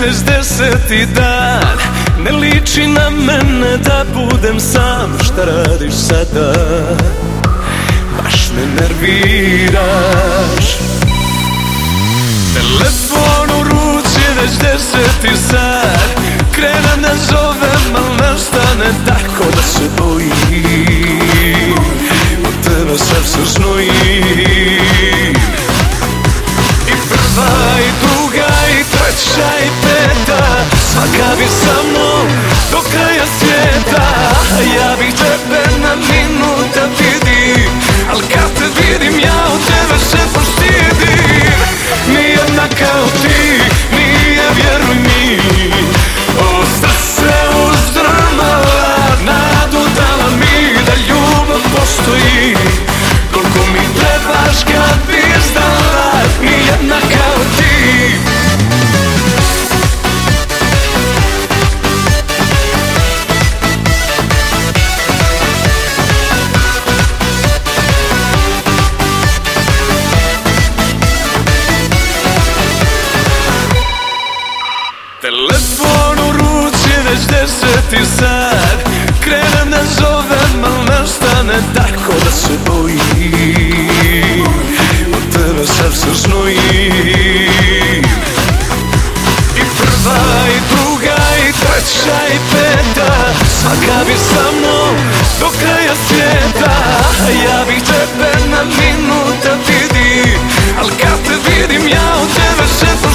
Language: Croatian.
već deseti dan Ne liči na mene da budem sam. Šta radiš sada? Baš me nerviraš. Telefon u ruci već deseti sad Krenem da zovem, al nastane tako da se bojim Telefon u ruci već deseti sad. Krenem da zovem, al nastane tako da se bojim. Od tebe srce znojim I prva i druga i treća i peta. Svaka bi sa mnom do kraja svijeta. Ja bih tebe na minut da vidim. Al kad te vidim ja od tebe se